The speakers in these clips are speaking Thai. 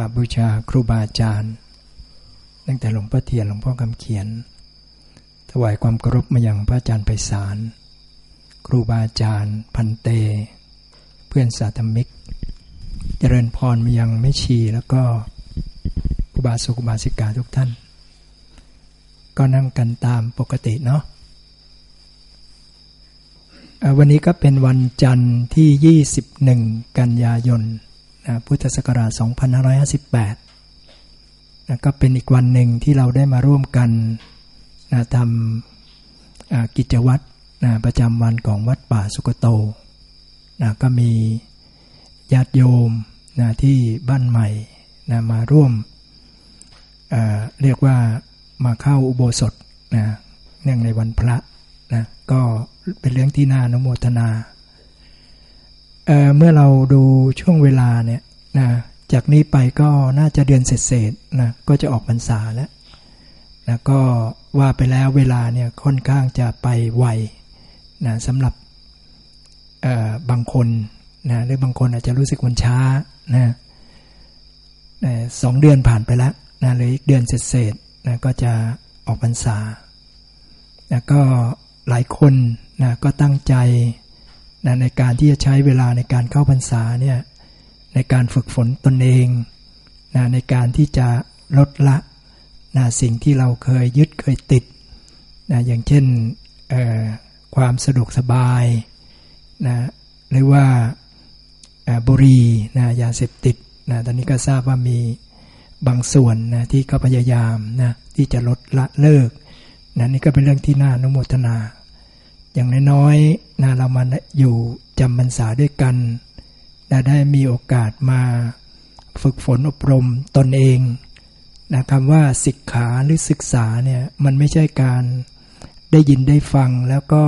ราบบูชาครูบาอาจารย์ ตั้งแต่หลวงพ่อเทียนหลวงพ่อคำเขียน ถวายความเคารพมาอย่างพระอาจารย์ไพศาลครูบาอาจารย์ พันเต เพื่อนสาธมิก เจริญพรมายังไม่ชีแล้วก็ครูบาสุคบาสิกาทุกท่าน ก็นั่งกันตามปกติเนาะวันนี้ก็เป็นวันจันทร์ที่ 21 กันยายน นะพุทธศักราช 2558นะก็เป็นอีกวันหนึ่งที่เราได้มาร่วมกันนะทำกิจวัตรนะประจำวันของวัดป่าสุกโตนะก็มีญาติโยมนะที่บ้านใหม่นะมาร่วมเเรียกว่ามาเข้าอุโบสถนะเนื่องในวันพระนะก็เป็นเรื่องที่น่านุโมทนา เเมื่อเราดูช่วงเวลาเนี่ยนะจากนี้ไปก็น่าจะเดือนเศษๆนะก็จะออกพรรษาแล้วนะก็ว่าไปแล้วเวลาเนี่ยค่อนข้างจะไปไวนะสำหรับบางคนนะหรือบางคนอาจจะรู้สึกมันช้านะนะสองเดือนผ่านไปแล้วนะหรืออีกเดือนเศษๆนะก็จะออกพรรษานะก็หลายคนนะก็ตั้งใจ นะในการที่จะใช้เวลาในการเข้าพรรษาเนี่ยในการฝึกฝนตนเองนะในการที่จะลดละนะสิ่งที่เราเคยยึดเคยติดนะอย่างเช่นความสะดวกสบายนะหรือว่าบุรีนะยาเสพติดนะตอนนี้ก็ทราบว่ามีบางส่วนนะที่เขาพยายามนะที่จะลดละเลิกนะนี่ก็เป็นเรื่องที่น่านุโมทนา อย่างน้อยๆนะเรามาอยู่จำพรรษาด้วยกันนะได้มีโอกาสมาฝึกฝนอบรมตนเองนะคำว่าศิกขาหรือศึกษาเนี่ยมันไม่ใช่การได้ยินได้ฟังแล้วก็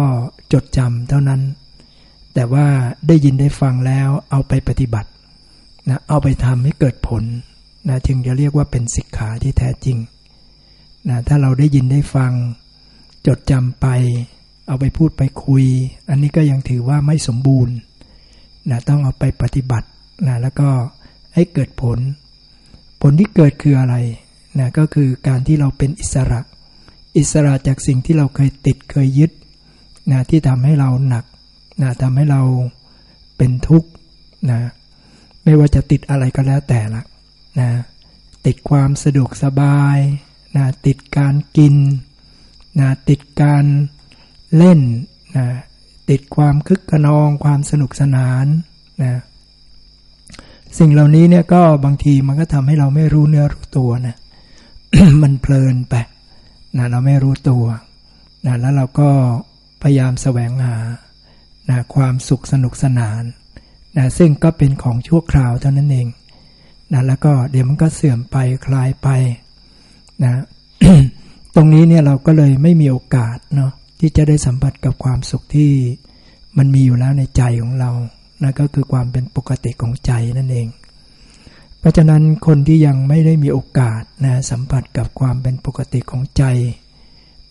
จดจำเท่านั้น แต่ว่าได้ยินได้ฟังแล้วเอาไปปฏิบัตินะเอาไปทำให้เกิดผลนะจึงจะเรียกว่าเป็นศิกขาที่แท้จริงนะถ้าเราได้ยินได้ฟังจดจำไป เอาไปพูดไปคุย อันนี้ก็ยังถือว่าไม่สมบูรณ์นะต้องเอาไปปฏิบัตินะแล้วก็ให้เกิดผล ผลที่เกิดคืออะไรนะก็คือการที่เราเป็นอิสระ อิสระจากสิ่งที่เราเคยติดเคยยึดนะที่ทำให้เราหนักนะทำให้เราเป็นทุกข์นะไม่ว่าจะติดอะไรก็แล้วแต่ละนะติดความสะดวกสบายนะติดการกินนะติดการ เล่นนะติดความคึกขนองความสนุกสนานนะสิ่งเหล่านี้เนี่ยก็บางทีมันก็ทำให้เราไม่รู้เนื้อรู้ตัวนะมันเพลินไปนะเราไม่รู้ตัวนะแล้วเราก็พยายามแสวงหานะความสุขสนุกสนานนะซึ่งก็เป็นของชั่วคราวเท่านั้นเองนะแล้วก็เดี๋ยวมันก็เสื่อมไปคลายไปนะตรงนี้เนี่ยเราก็เลยไม่มีโอกาสเนาะ ที่จะได้สัมผัสกับความสุขที่มันมีอยู่แล้วในใจของเรานะก็คือความเป็นปกติของใจนั่นเอง เพราะฉะนั้นคนที่ยังไม่ได้มีโอกาสนะสัมผัสกับความเป็นปกติของใจ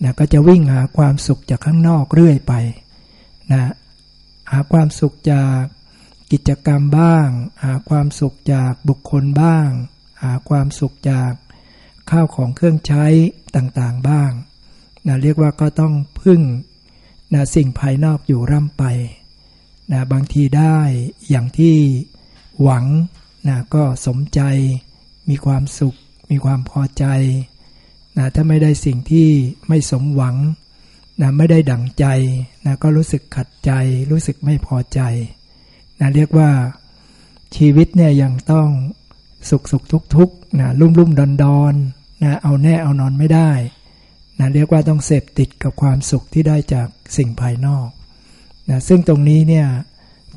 นะก็จะวิ่งหาความสุขจากข้างนอกเรื่อยไปนะหาความสุขจากกิจกรรมบ้าง หาความสุขจากบุคคลบ้าง หาความสุขจากข้าวของเครื่องใช้ต่างๆบ้าง นะเรียกว่าก็ต้องพึ่งนะสิ่งภายนอกอยู่ร่ำไปนะบางทีได้อย่างที่หวังนะก็สมใจ มีความสุข มีความพอใจนะถ้าไม่ได้สิ่งที่ไม่สมหวังนะไม่ได้ดั่งใจนะก็รู้สึกขัดใจ รู้สึกไม่พอใจนะเรียกว่าชีวิตเนี่ยยังต้องสุขสุขทุกทุกนะรุ่มรุ่มดอนดอนนะเอาแน่เอานอนไม่ได้ นะเรียกว่าต้องเสพติดกับความสุขที่ได้จากสิ่งภายนอกนะซึ่งตรงนี้เนี่ย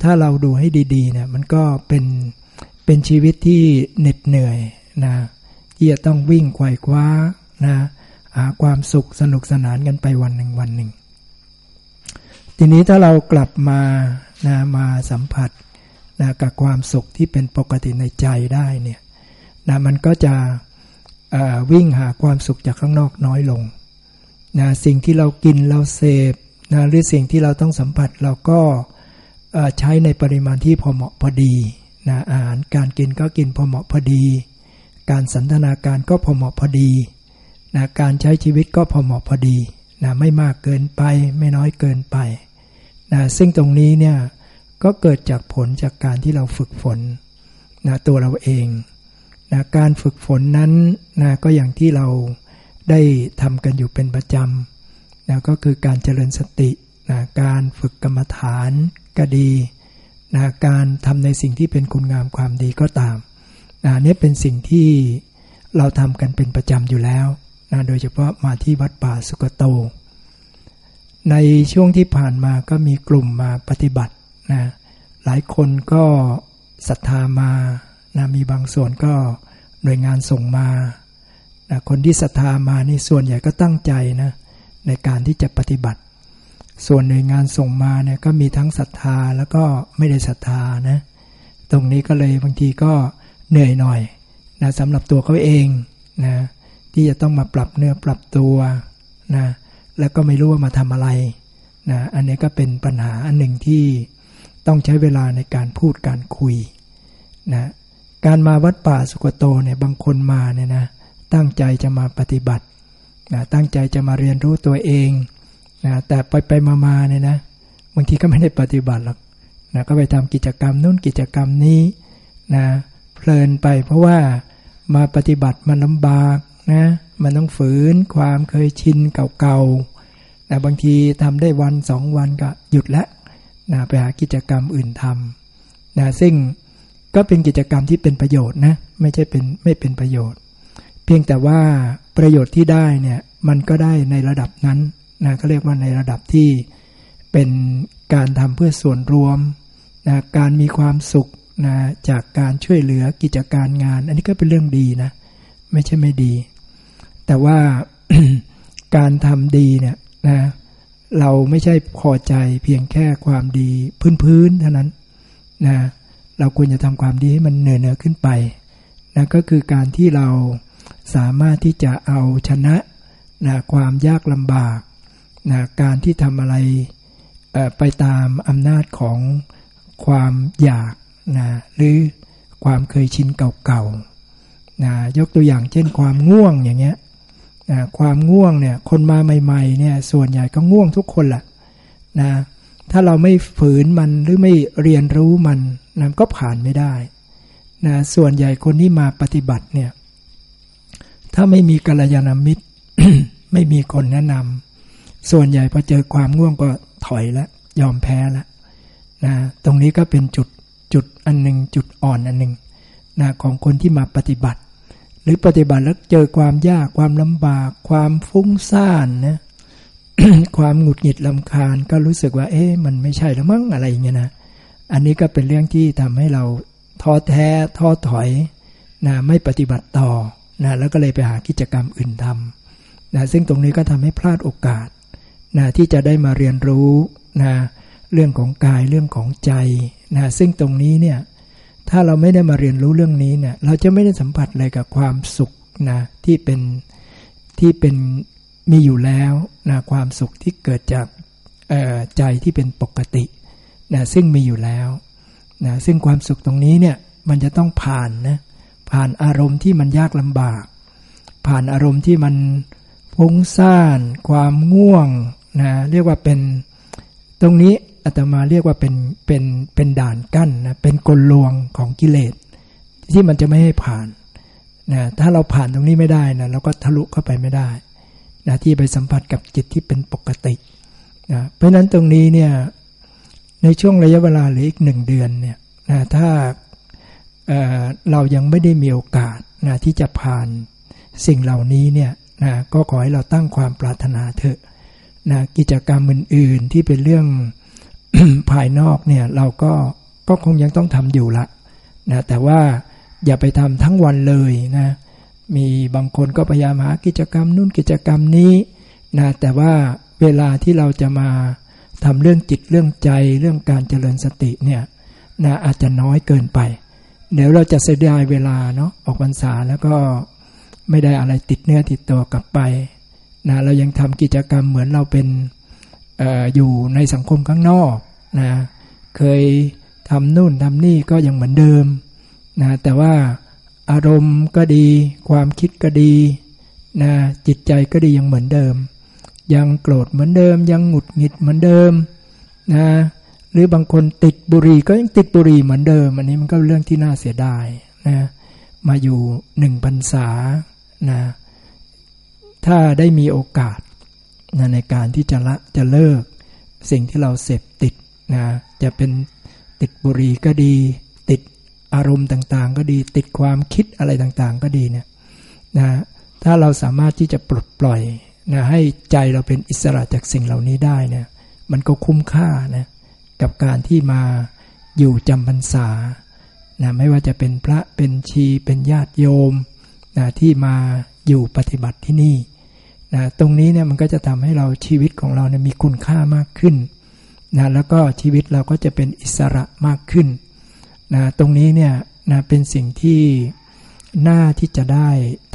ถ้าเราดูให้ดีๆเนี่ยมันก็เป็นเป็นชีวิตที่เหน็ดเหนื่อยนะที่จะต้องวิ่งไขว่คว้านะหาความสุขสนุกสนานกันไปวันหนึ่งวันหนึ่ง ทีนี้ถ้าเรากลับมานะมาสัมผัสนะกับความสุขที่เป็นปกติในใจได้เนี่ยนะมันก็จะวิ่งหาความสุขจากข้างนอกน้อยลง นะสิ่งที่เรากินเราเสพนะหรือสิ่งที่เราต้องสัมผัสเราก็ใช้ในปริมาณที่พอเหมาะพอดีนะอาหารการกินก็กินพอเหมาะพอดี การสันทนาการก็พอเหมาะพอดีนะการใช้ชีวิตก็พอเหมาะพอดีนะไม่มากเกินไปไม่น้อยเกินไปนะซึ่งตรงนี้เนี่ยก็เกิดจากผลจากการที่เราฝึกฝนนะตัวเราเองนะการฝึกฝนนั้นนะก็อย่างที่เรา ได้ทำกันอยู่เป็นประจำนะก็คือการเจริญสตินะการฝึกกรรมฐานก็ดีนะการทำในสิ่งที่เป็นคุณงามความดีก็ตามนะนี่เป็นสิ่งที่เราทำกันเป็นประจำอยู่แล้วนะโดยเฉพาะมาที่วัดป่าสุกโต ในช่วงที่ผ่านมาก็มีกลุ่มมาปฏิบัตินะหลายคนก็ศรัทธามานะมีบางส่วนก็หน่วยงานส่งมา นะคนที่ศรัทธามานี่ส่วนใหญ่ก็ตั้งใจนะในการที่จะปฏิบัติ ส่วนหน่วยงานส่งมาเนี่ยก็มีทั้งศรัทธาแล้วก็ไม่ได้ศรัทธานะตรงนี้ก็เลยบางทีก็เหนื่อยหน่อยนะสำหรับตัวเขาเองนะที่จะต้องมาปรับเนื้อปรับตัวนะแล้วก็ไม่รู้ว่ามาทำอะไรนะอันนี้ก็เป็นปัญหาอันหนึ่งที่ต้องใช้เวลาในการพูดการคุยนะการมาวัดป่าสุกโตเนี่ยบางคนมาเนี่ยนะ ตั้งใจจะมาปฏิบัตินะตั้งใจจะมาเรียนรู้ตัวเองนะแต่ไปไปมามาเนี่ยนะบางทีก็ไม่ได้ปฏิบัติหรอกนะก็ไปทำกิจกรรมนู่นกิจกรรมนี้นะเพลินไปเพราะว่ามาปฏิบัติมันลำบากนะมันต้องฝืนความเคยชินเก่าๆนะบางทีทำได้วันสองวันก็หยุดแล้วนะไปหากิจกรรมอื่นทำนะซึ่งก็เป็นกิจกรรมที่เป็นประโยชน์นะไม่ใช่เป็นไม่เป็นประโยชน์ เพียงแต่ว่าประโยชน์ที่ได้เนี่ยมันก็ได้ในระดับนั้นนะก็เรียกว่าในระดับที่เป็นการทำเพื่อส่วนรวมนะการมีความสุขนะจากการช่วยเหลือกิจการงาน อันนี้ก็เป็นเรื่องดีนะ ไม่ใช่ไม่ดี แต่ว่าการทำดีเนี่ยนะเราไม่ใช่พอใจเพียงแค่ความดีพื้นๆเท่านั้นนะเราควรจะทำความดีให้มันเหนือเหนือขึ้นไปนะก็คือการที่เรา สามารถที่จะเอาชนะนะความยากลำบากนะการที่ทำอะไรไปตามอำนาจของความอยากนะหรือความเคยชินเก่าๆนะยกตัวอย่างเช่นความง่วงอย่างเงี้ยนะความง่วงเนี่ยคนมาใหม่ๆเนี่ยส่วนใหญ่ก็ง่วงทุกคนแหละนะถ้าเราไม่ฝืนมันหรือไม่เรียนรู้มันนะก็ผ่านไม่ได้นะส่วนใหญ่คนที่มาปฏิบัติเนี่ย ถ้าไม่มีกัลยาณมิตร ไม่มีคนแนะนำส่วนใหญ่พอเจอความง่วงก็ถอยแล้วยอมแพ้แล้วนะตรงนี้ก็เป็นจุดจุดอันหนึ่งจุดอ่อนอันหนึ่งนะของคนที่มาปฏิบัติ หรือปฏิบัติแล้วเจอความยากความลำบาก ความฟุ้งซ่านนะความหงุดหงิดลำคาญก็รู้สึกว่า เอ๊ะมันไม่ใช่แล้วมั้งอะไรอย่างเงี้ยนะอันนี้ก็เป็นเรื่องที่ทำให้เราท้อแท้ท้อถอยนะไม่ปฏิบัติต่อ นะแล้วก็เลยไปหากิจกรรมอื่นทำนะซึ่งตรงนี้ก็ทำให้พลาดโอกาสนะที่จะได้มาเรียนรู้นะเรื่องของกายเรื่องของใจนะซึ่งตรงนี้เนี่ยถ้าเราไม่ได้มาเรียนรู้เรื่องนี้เนี่ยเราจะไม่ได้สัมผัสอะไรกับความสุขนะที่เป็นที่เป็นมีอยู่แล้วนะความสุขที่เกิดจากใจที่เป็นปกตินะซึ่งมีอยู่แล้วนะซึ่งความสุขตรงนี้เนี่ยมันจะต้องผ่านนะ ผ่านอารมณ์ที่มันยากลำบาก ผ่านอารมณ์ที่มันฟุ้งซ่าน ความง่วงนะเรียกว่าเป็นตรงนี้อาตมาเรียกว่าเป็นเป็นเป็นด่านกั้นนะเป็นกลลวงของกิเลส ที่มันจะไม่ให้ผ่านนะถ้าเราผ่านตรงนี้ไม่ได้นะเราก็ทะลุเข้าไปไม่ได้นะที่ไปสัมผัสกับจิตที่เป็นปกตินะเพราะนั้นตรงนี้เนี่ยในช่วงระยะเวลาหลืออีกหนึ่งเดือนเนี่ยนะถ้า เเรายังไม่ได้มีโอกาสนะที่จะผ่านสิ่งเหล่านี้เนี่ยนะก็ขอให้เราตั้งความปรารถนาเถอะนะกิจกรรมอื่นๆที่เป็นเรื่องภายนอกเนี่ยเราก็ก็คงยังต้องทำอยู่ละนะแต่ว่าอย่าไปทำทั้งวันเลยนะมีบางคนก็พยายามหากิจกรรมนู่นกิจกรรมนี้นะแต่ว่าเวลาที่เราจะมาทำเรื่องจิตเรื่องใจเรื่องการเจริญสติเนี่ยนะอาจจะน้อยเกินไป เดี๋ยวเราจะเสียดายเวลาเนาะออกพรรษาแล้วก็ไม่ได้อะไรติดเนื้อติดตัวกลับไปนะเรายังทำกิจกรรมเหมือนเราเป็นออยู่ในสังคมข้างนอกนะเคยทำนู่นทำนี่ก็ยังเหมือนเดิมนะแต่ว่าอารมณ์ก็ดี ความคิดก็ดีนะจิตใจก็ดียังเหมือนเดิม ยังโกรธเหมือนเดิม ยังหงุดหงิดเหมือนเดิมนะ หรือบางคนติดบุหรี่ก็ยังติดบุหรี่เหมือนเดิม อันนี้มันก็เรื่องที่น่าเสียดายนะมาอยู่หนึ่งพรรษานะถ้าได้มีโอกาสนะในการที่จะละจะเลิก สิ่งที่เราเสพติดนะจะเป็นติดบุหรี่ก็ดี ติดอารมณ์ต่างๆ ก็ดี ติดความคิดอะไรต่างๆ ก็ดีเนี่ยนะถ้าเราสามารถที่จะปลดปล่อยนะให้ใจเราเป็นอิสระจากสิ่งเหล่านี้ได้เนี่ยมันก็คุ้มค่านะ กับการที่มาอยู่จำพรรษานะไม่ว่าจะเป็นพระเป็นชีเป็นญาติโยมนะที่มาอยู่ปฏิบัติที่นี่นะตรงนี้เนี่ยมันก็จะทำให้เราชีวิตของเราเนี่ยมีคุณค่ามากขึ้นนะแล้วก็ชีวิตเราก็จะเป็นอิสระมากขึ้นนะตรงนี้เนี่ยนะเป็นสิ่งที่น่าที่จะได้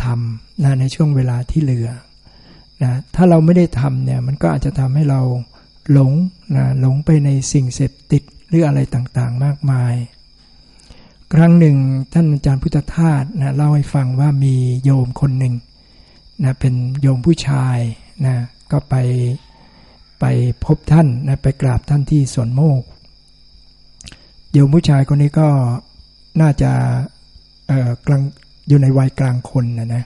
ทำนะในช่วงเวลาที่เหลือนะถ้าเราไม่ได้ทำเนี่ยมันก็อาจจะทำให้เรา หลงนะหลงไปในสิ่งเสพติดหรืออะไรต่างๆ มากมาย ครั้งหนึ่งท่านอาจารย์พุทธทาสนะเล่าให้ฟังว่ามีโยมคนหนึ่งนะเป็นโยมผู้ชายนะก็ไปไปพบท่านนะไปกราบท่านที่สวนโมก โยมผู้ชายคนนี้ก็น่าจะกลางอยู่ในวัยกลางคนนะนะ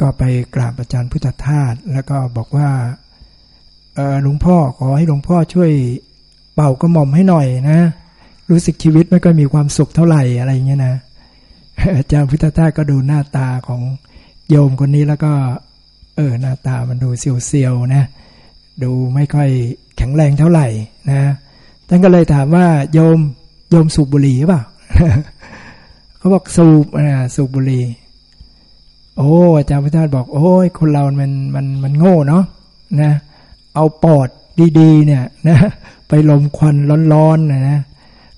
ก็ไปกราบอาจารย์พุทธทาสแล้วก็บอกว่า หลวงพ่อขอให้หลวงพ่อช่วยเป่ากระหม่อมให้หน่อยนะ รู้สึกชีวิตไม่ค่อยมีความสุขเท่าไหร่อะไรเงี้ยนะอาจารย์พุทธทาสก็ดูหน้าตาของโยมคนนี้แล้วก็ เออหน้าตามันดูเซียวๆนะ ดูไม่ค่อยแข็งแรงเท่าไหร่นะท่านก็เลยถามว่าโยมโยมสูบบุหรี่หรือเปล่าเขาบอกสูบนะสูบบุหรี่โอ้อาจารย์พุทธทาสบอก โอ้ยคนเรามันมันมันโง่เนาะนะ เอาปอดดีๆเนี่ยนะไปลมควันร้อนๆนะนะ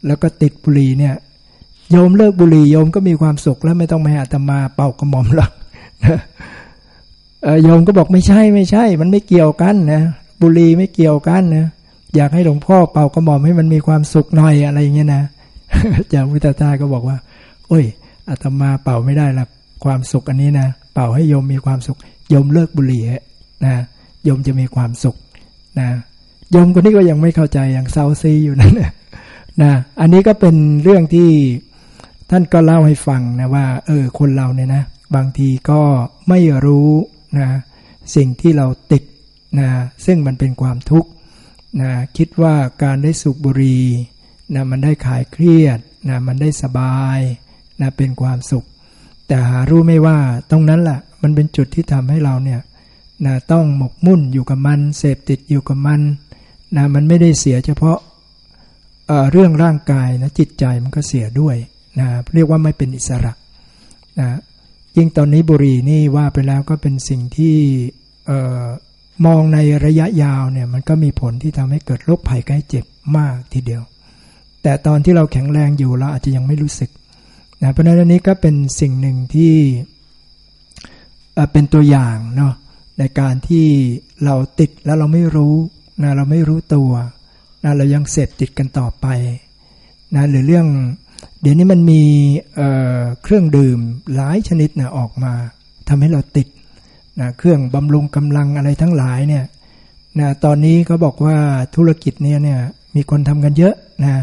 แล้วก็ติดบุหรี่เนี่ยโยมเลิกบุหรี่โยมก็มีความสุขแล้วไม่ต้องมาอาตมาเป่ากระหม่อมหรอกโยมก็บอกไม่ใช่ไม่ใช่ มันไม่เกี่ยวกันนะบุหรี่ไม่เกี่ยวกันนะอยากให้หลวงพ่อเป่ากระหม่อมให้มันมีความสุขหน่อยอะไรอย่างเงี้ยนะอาจารย์พุทธทาก็บอกว่า โอ้ยอาตมาเป่าไม่ได้ละความสุขอันนี้นะเป่าให้โยมมีความสุขโยมเลิกบุหรี่นะโยมจะมีความสุข นะยมคนนี้ก็ยังไม่เข้าใจอย่างเซาซีอยู่นั่นนะอันนี้ก็เป็นเรื่องที่ท่านก็เล่าให้ฟังนะว่า เออ คนเราเนี่ยนะบางทีก็ไม่รู้นะสิ่งที่เราติดนะซึ่งมันเป็นความทุกข์นะคิดว่าการได้สุบบุรีนะมันได้ขายเครียดนะมันได้สบายนะเป็นความสุข แต่หารู้ไม่ว่าตรงนั้นแหละมันเป็นจุดที่ทำให้เราเนี่ย นะต้องหมกมุ่นอยู่กับมัน เสพติดอยู่กับมันนะมันไม่ได้เสียเฉพาะเเรื่องร่างกายนะจิตใจมันก็เสียด้วยนะเรียกว่าไม่เป็นอิสระนะยิ่งตอนนี้บุรีนี่ว่าไปแล้วก็เป็นสิ่งที่มองในระยะยาวเนี่ยมันก็มีผลที่ทำให้เกิดโรคภัยใกล้เจ็บมากทีเดียว แต่ตอนที่เราแข็งแรงอยู่เราอาจจะยังไม่รู้สึกนะเพราะนั้นนี้ก็เป็นสิ่งหนึ่งที่เป็นตัวอย่างเนาะ ในการที่เราติดแล้วเราไม่รู้นะเราไม่รู้ตัวนะเรายังเสพติดกันต่อไปนะหรือเรื่องเดี๋ยวนี้มันมีเเครื่องดื่มหลายชนิดนะออกมาทำให้เราติดนะเครื่องบำรุงกำลังอะไรทั้งหลายเนี่ยนะตอนนี้เขาบอกว่าธุรกิจเนี่ยเนี่ยมีคนทำกันเยอะนะ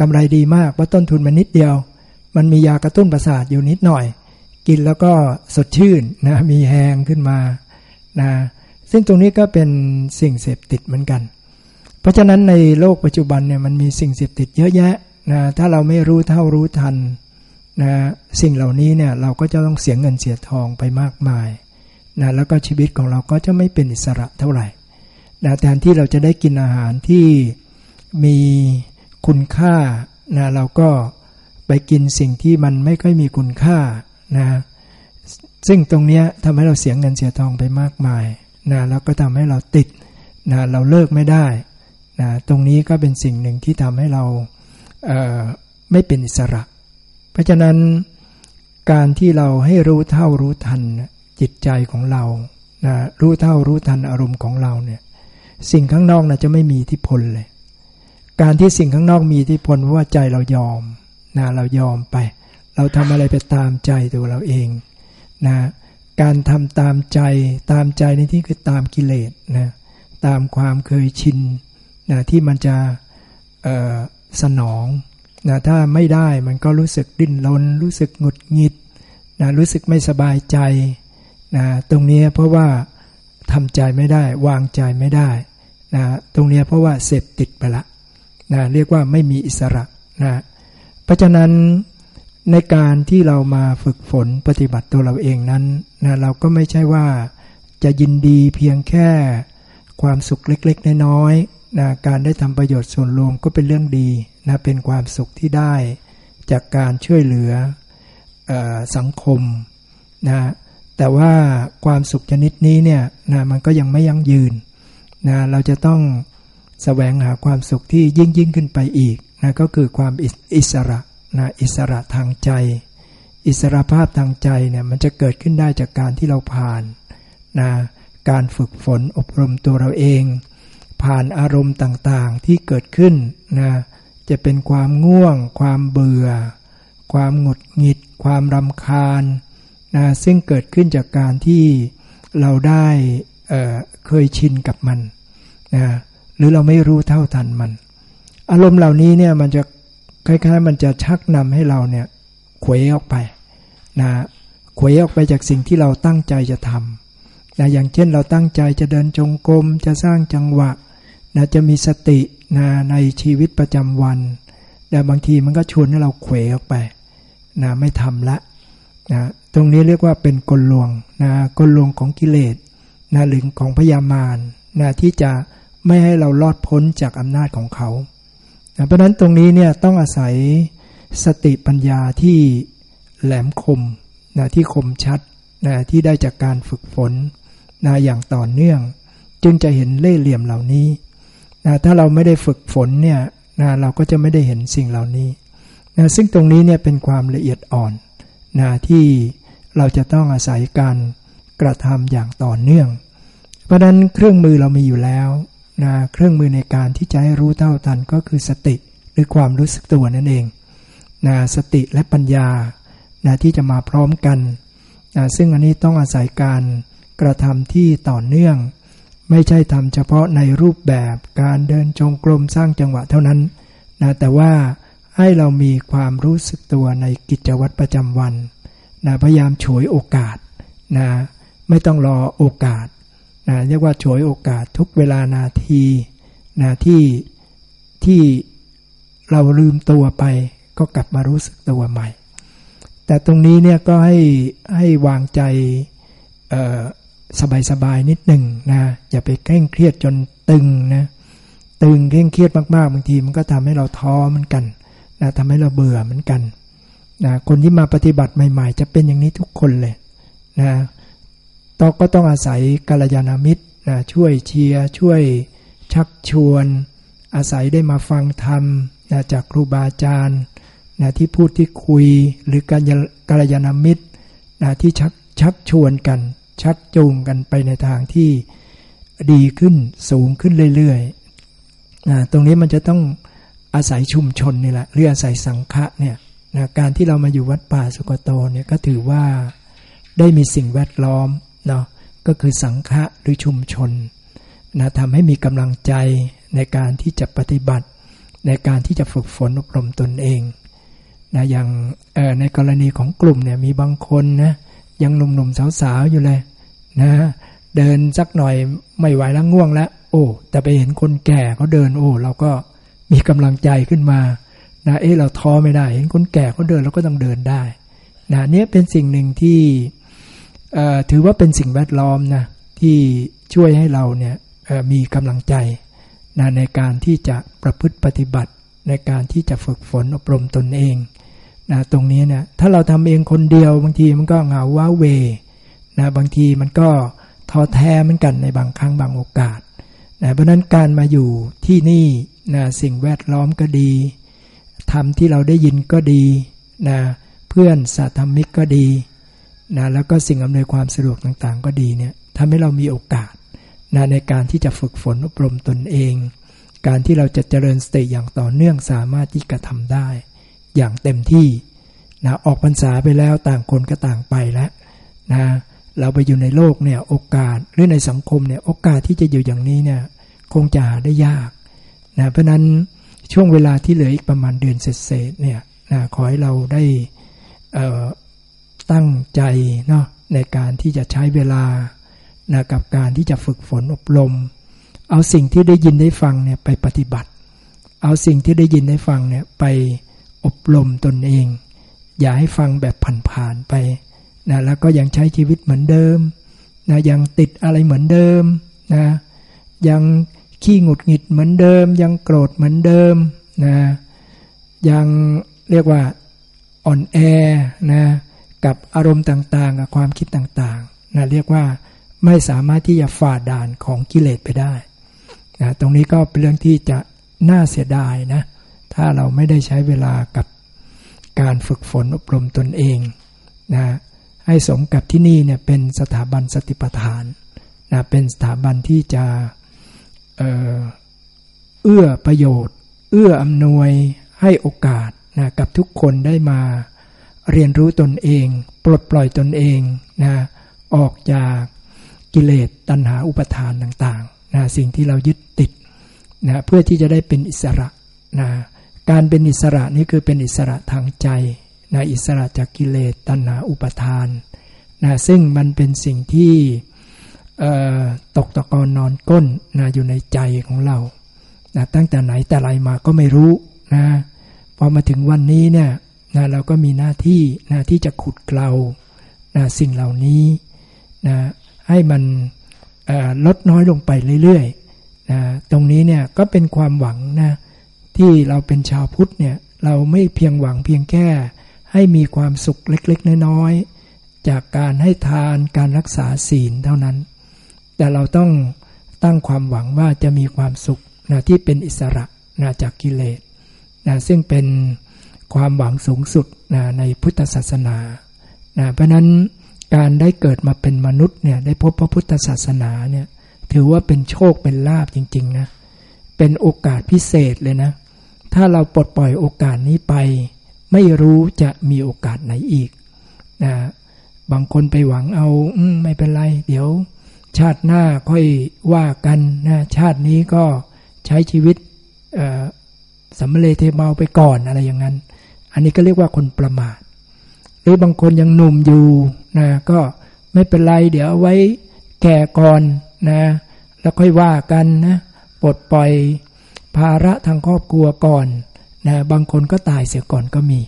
กำไรดีมากเพราะต้นทุนมันนิดเดียว มันมียากระตุ้นประสาทอยู่นิดหน่อย กินแล้วก็สดชื่นนะมีแหงขึ้นมา นะซึ่งตรงนี้ก็เป็นสิ่งเสพติดเหมือนกัน เพราะฉะนั้นในโลกปัจจุบันเนี่ยมันมีสิ่งเสพติดเยอะแยะนะถ้าเราไม่รู้เท่ารู้ทันนะสิ่งเหล่านี้เนี่ยเราก็จะต้องเสียเงินเสียทองไปมากมายนะแล้วก็ชีวิตของเราก็จะไม่เป็นอิสระเท่าไหร่นะแทนที่เราจะได้กินอาหารที่มีคุณค่านะเราก็ไปกินสิ่งที่มันไม่ค่อยมีคุณค่านะ ซึ่งตรงนี้ทำให้เราเสียเงินเสียทองไปมากมายนะแล้วก็ทำให้เราติดนะเราเลิกไม่ได้นะตรงนี้ก็เป็นสิ่งหนึ่งที่ทำให้เราเไม่เป็นอิสระ เพราะฉะนั้นการที่เราให้รู้เท่ารู้ทันจิตใจของเรานะรู้เท่ารู้ทันอารมณ์ของเราเนี่ยสิ่งข้างนอกนะจะไม่มีอิทธิพลเลย การที่สิ่งข้างนอกมีอิทธิพลเพราะว่าใจเรายอมนะเรายอมไป เราทำอะไรไปตามใจตัวเราเอง นะการทำตามใจตามใจในที่คือตามกิเลสนะตามความเคยชินนะที่มันจะสนองนะถ้าไม่ได้มันก็รู้สึกดิ้นรนรู้สึกหงุดหงิดนะรู้สึกไม่สบายใจนะตรงนี้เพราะว่าทำใจไม่ได้ วางใจไม่ได้นะตรงนี้เพราะว่าเสพติดไปละนะเรียกว่าไม่มีอิสระนะเพราะฉะนั้น ในการที่เรามาฝึกฝนปฏิบัติตัวเราเองนั้นนะเราก็ไม่ใช่ว่าจะยินดีเพียงแค่ความสุขเล็กๆ น้อยๆนะการได้ทำประโยชน์ส่วนรวมก็เป็นเรื่องดีนะเป็นความสุขที่ได้จากการช่วยเหลืออสังคมนะแต่ว่าความสุขชนิดนี้เนี่ยนะมันก็ยังไม่ยั่งยืนนะเราจะต้องสแสวงหาความสุขที่ยิ่งยิ่งขึ้นไปอีกนะก็คือความอิสระ นะอิสระทางใจ อิสระภาพทางใจเนี่ยมันจะเกิดขึ้นได้จากการที่เราผ่านนะการฝึกฝนอบรมตัวเราเอง ผ่านอารมณ์ต่างๆที่เกิดขึ้นนะจะเป็นความง่วง ความเบื่อ ความหงุดหงิด ความรำคาญนะซึ่งเกิดขึ้นจากการที่เราได้เเคยชินกับมันนะหรือเราไม่รู้เท่าทันมัน อารมณ์เหล่านี้เนี่ยมันจะ คล้ายๆ มันจะชักนำให้เราเนี่ยขวออกไปนะขวออกไปจากสิ่งที่เราตั้งใจจะทำนะอย่างเช่นเราตั้งใจจะเดินจงกรมจะสร้างจังหวะนะจะมีสตินะในชีวิตประจำวันแต่บางทีมันก็ชวนให้เราเขวออกไปนะไม่ทำละนะตรงนี้เรียกว่าเป็นกลลวงนะกลลวงของกิเลสนะหรือของพยามารนะที่จะไม่ให้เราลอดพ้นจากอำนาจของเขา เพราะนั้นตรงนี้เนี่ยต้องอาศัยสติปัญญาที่แหลมคมนะที่คมชัดนะที่ได้จากการฝึกฝนนะอย่างต่อเนื่อง จึงจะเห็นเล่ห์เหลี่ยมเหล่านี้นะถ้าเราไม่ได้ฝึกฝนเนี่ยนะเราก็จะไม่ได้เห็นสิ่งเหล่านี้นะซึ่งตรงนี้เนี่ยเป็นความละเอียดอ่อนนะที่เราจะต้องอาศัยการกระทำอย่างต่อเนื่อง เพราะนั้นเครื่องมือเรามีอยู่แล้ว นะเครื่องมือในการที่จะให้รู้เท่าทันก็คือสติหรือความรู้สึกตัวนั่นเองนะสติและปัญญานะที่จะมาพร้อมกันนะซึ่งอันนี้ต้องอาศัยการกระทำที่ต่อเนื่อง ไม่ใช่ทำเฉพาะในรูปแบบการเดินจงกรมสร้างจังหวะเท่านั้นนะแต่ว่าให้เรามีความรู้สึกตัวในกิจวัตรประจำวันนะพยายามฉวยโอกาสนะไม่ต้องรอโอกาส นะเรียกว่าฉวยโอกาสทุกเวลานาทีนะที่ที่เราลืมตัวไป ก็กลับมารู้สึกตัวใหม่ แต่ตรงนี้เนี่ยก็ให้ให้วางใจสบายๆนิดหนึ่งนะอย่าไปเคร่งเครียดจนตึงนะตึงเคร่งเครียดมากๆบางทีมันก็ทำให้เราท้อเหมือนกันนะทำให้เราเบื่อเหมือนกันนะคนที่มาปฏิบัติใหม่ ๆ จะเป็นอย่างนี้ทุกคนเลยนะ ต้องก็ต้องอาศัยกัลยาณมิตรนะช่วยเชียร์ช่วยชักชวน อาศัยได้มาฟังธรรมนะจากครูบาอาจารย์นะที่พูดที่คุยหรือการกัลยาณมิตรนะที่ชักชักชวนกัน ชักจูงกันไปในทางที่ดีขึ้นสูงขึ้นเรื่อยๆนะตรงนี้มันจะต้องอาศัยชุมชนนี่แหละหรืออาศัยสังฆะเนี่ยนะการที่เรามาอยู่วัดป่าสุกโตเนี่ยก็ถือว่าได้มีสิ่งแวดล้อม เนาะก็คือสังฆะหรือชุมชนนะทำให้มีกำลังใจในการที่จะปฏิบัติ ในการที่จะฝึกฝนอบรมตนเองนะอย่างในกรณีของกลุ่มเนี่ยมีบางคนนะยังหนุ่มๆสาวๆอยู่เลยนะเดินสักหน่อยไม่ไหวแล้วง่วงแล้ว โอ้ แต่ไปเห็นคนแก่เขาเดินโอ้ เราก็มีกำลังใจขึ้นมานะเออเราท้อไม่ได้ เห็นคนแก่เขาเดินเราก็ต้องเดินได้นะเนี้ยเป็นสิ่งหนึ่งที่ ถือว่าเป็นสิ่งแวดล้อมนะที่ช่วยให้เราเนี่ยมีกำลังใจนะในการที่จะประพฤติปฏิบัติ ในการที่จะฝึกฝนอบรมตนเองนะตรงนี้เนี่ยถ้าเราทำเองคนเดียวบางทีมันก็เหงาว้าเวนะบางทีมันก็ท้อแท้เหมือนกันในบางครั้งบางโอกาสนะเพราะนั้นการมาอยู่ที่นี่นะสิ่งแวดล้อมก็ดีทำที่เราได้ยินก็ดีนะเพื่อนสาธมิกก็ดี นะแล้วก็สิ่งอำนวยความสะดวกต่างๆ ก็ดีเนี่ยทำให้เรามีโอกาสนะในการที่จะฝึกฝนอบรมตนเอง การที่เราจะเจริญสติอย่างต่อเนื่องสามารถที่จะทำได้ อย่างเต็มที่นะออกพรรษาไปแล้วต่างคนก็ต่างไปแล้วนะเราไปอยู่ในโลกเนี่ยโอกาสหรือในสังคมเนี่ยโอกาสที่จะอยู่อย่างนี้เนี่ยคงจะหาได้ยากนะเพราะนั้นช่วงเวลาที่เหลืออีกประมาณเดือนเศษเนี่ยนะขอให้เราได้ ตั้งใจเนาะในการที่จะใช้เวลานะกับการที่จะฝึกฝนอบรม เอาสิ่งที่ได้ยินได้ฟังเนี่ยไปปฏิบัติ เอาสิ่งที่ได้ยินได้ฟังเนี่ยไปอบรมตนเอง อย่าให้ฟังแบบผ่านๆไปนะแล้วก็ยังใช้ชีวิตเหมือนเดิมนะยังติดอะไรเหมือนเดิมนะยังขี้หงุดหงิดเหมือนเดิม ยังโกรธเหมือนเดิมนะยังเรียกว่าอ่อนแอนะ กับอารมณ์ต่างๆ กับความคิดต่างๆนะเรียกว่าไม่สามารถที่จะฝ่าด่านของกิเลสไปได้นะตรงนี้ก็เป็นเรื่องที่จะน่าเสียดายนะถ้าเราไม่ได้ใช้เวลากับการฝึกฝนอบรมตนเองนะให้สมกับที่นี่เนี่ยเป็นสถาบันสติปัฏฐานนะเป็นสถาบันที่จะเอื้อประโยชน์ เอื้ออำนวยให้โอกาสนะกับทุกคนได้มา เรียนรู้ตนเอง ปลดปล่อยตนเองนะออกจากกิเลสตัณหาอุปทานต่างๆนะสิ่งที่เรายึดติดนะเพื่อที่จะได้เป็นอิสระนะการเป็นอิสระนี่คือเป็นอิสระทางใจนะอิสระจากกิเลสตัณหาอุปทานนะซึ่งมันเป็นสิ่งที่ตกตะกอนนอนก้นนะอยู่ในใจของเรานะตั้งแต่ไหนแต่ไรมาก็ไม่รู้นะพอมาถึงวันนี้เนี่ย นะเราก็มีหน้าที่นะที่จะขุดเกลานะสิ่งเหล่านี้นะให้มันลดน้อยลงไปเรื่อยๆนะตรงนี้เนี่ยก็เป็นความหวังนะที่เราเป็นชาวพุทธเนี่ยเราไม่เพียงหวังเพียงแค่ให้มีความสุขเล็กๆ น้อยๆ จากการให้ทานการรักษาศีลเท่านั้น แต่เราต้องตั้งความหวังว่าจะมีความสุขนะที่เป็นอิสระนะจากกิเลสนะซึ่งเป็น ความหวังสูงสุดนะในพุทธศาสนานะเพราะนั้นการได้เกิดมาเป็นมนุษย์เนี่ยได้พบพระพุทธศาสนาเนี่ยถือว่าเป็นโชคเป็นลาบจริงๆนะเป็นโอกาสพิเศษเลยนะ ถ้าเราปลดปล่อยโอกาสนี้ไป ไม่รู้จะมีโอกาสไหนอีกนะบางคนไปหวังเอาอมไม่เป็นไร เดี๋ยว ชาติหน้าค่อยว่ากันนะชาตินี้ก็ใช้ชีวิตสำเร็จเทเมาไปก่อนอะไรอย่างนั้น อันนี้ก็เรียกว่าคนประมาท หรือบางคนยังหนุ่มอยู่นะก็ไม่เป็นไร เดี๋ยวเอาไว้แก่ก่อนนะแล้วค่อยว่ากันนะปลดปล่อยภาระทางครอบครัวก่อนนะบางคนก็ตายเสียก่อนก็มี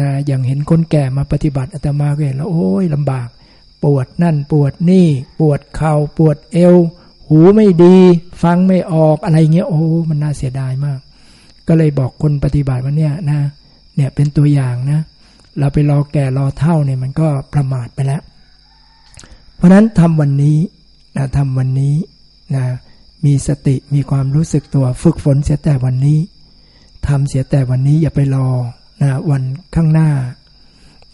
นะอย่างเห็นคนแก่มาปฏิบัติอาตมาก็เห็นแล้วโอ้ยลำบาก ปวดนั่นปวดนี่ ปวดเขา่าปวดเอว หูไม่ดี ฟังไม่ออกอะไรเงี้ยโอ้มันน่าเสียดายมาก ก็เลยบอกคนปฏิบัติว่าเนี่ยนะ เนี่ยเป็นตัวอย่างนะ เราไปรอแก่รอเท่าเนี่ยมันก็ประมาทไปแล้ว เพราะนั้นทำวันนี้นะทำวันนี้นะมีสติมีความรู้สึกตัวฝึกฝนเสียแต่วันนี้ทำเสียแต่วันนี้อย่าไปรอนะวันข้างหน้า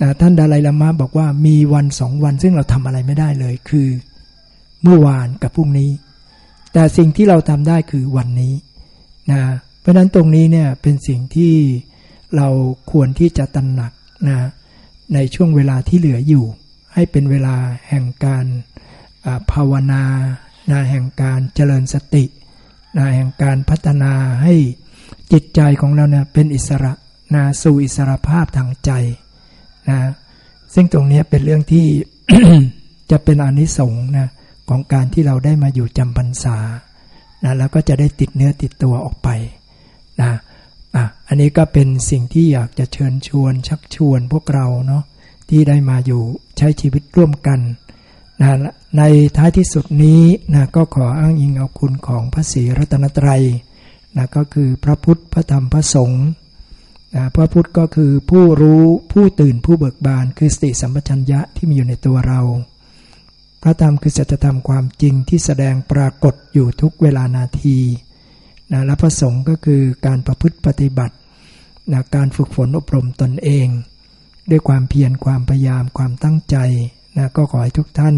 นะท่านดาลัยลามะบอกว่ามีวันสองวันซึ่งเราทำอะไรไม่ได้เลยคือ เมื่อวานกับพรุ่งนี้ แต่สิ่งที่เราทำได้คือวันนี้นะเพราะนั้นตรงนี้เนี่ยเป็นสิ่งที่ เราควรที่จะตระหนักนะในช่วงเวลาที่เหลืออยู่ ให้เป็นเวลาแห่งการภาวนานะแห่งการเจริญสตินะแห่งการพัฒนาให้จิตใจของเราเนี่ยเป็นอิสระนะสู่อิสระภาพทางใจนะซึ่งตรงนี้เป็นเรื่องที่จะเป็นอนิสงส์นะของการที่เราได้มาอยู่จำพรรษานะแล้วก็จะได้ติดเนื้อติดตัวออกไปนะ อะอันนี้ก็เป็นสิ่งที่อยากจะเชิญชวน ชักชวนพวกเราเนาะที่ได้มาอยู่ใช้ชีวิตร่วมกันนะในท้ายที่สุดนี้นะก็ขออ้างอิงเอาคุณของพระศรีรัตนตรัยนะก็คือพระพุทธพระธรรมพระสงฆ์นะพระพุทธก็คือผู้รู้ผู้ตื่นผู้เบิกบาน คือสติสัมปชัญญะที่มีอยู่ในตัวเรา พระธรรมคือสัจธรรมความจริงที่แสดงปรากฏอยู่ทุกเวลานาที นะและพระสงฆ์ก็คือการประพฤติปฏิบัตินะการฝึกฝนอบรมตนเอง ด้วยความเพียรความพยายามความตั้งใจนะก็ขอให้ทุกท่าน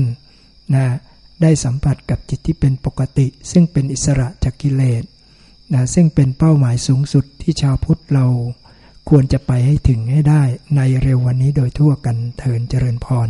นะได้สัมผัสกับจิตที่เป็นปกติ ซึ่งเป็นอิสระจากกิเลสนะซึ่งเป็นเป้าหมายสูงสุดที่ชาวพุทธเราควรจะไปให้ถึงให้ได้ในเร็ววันนี้โดยทั่วกันเทินเจริญพร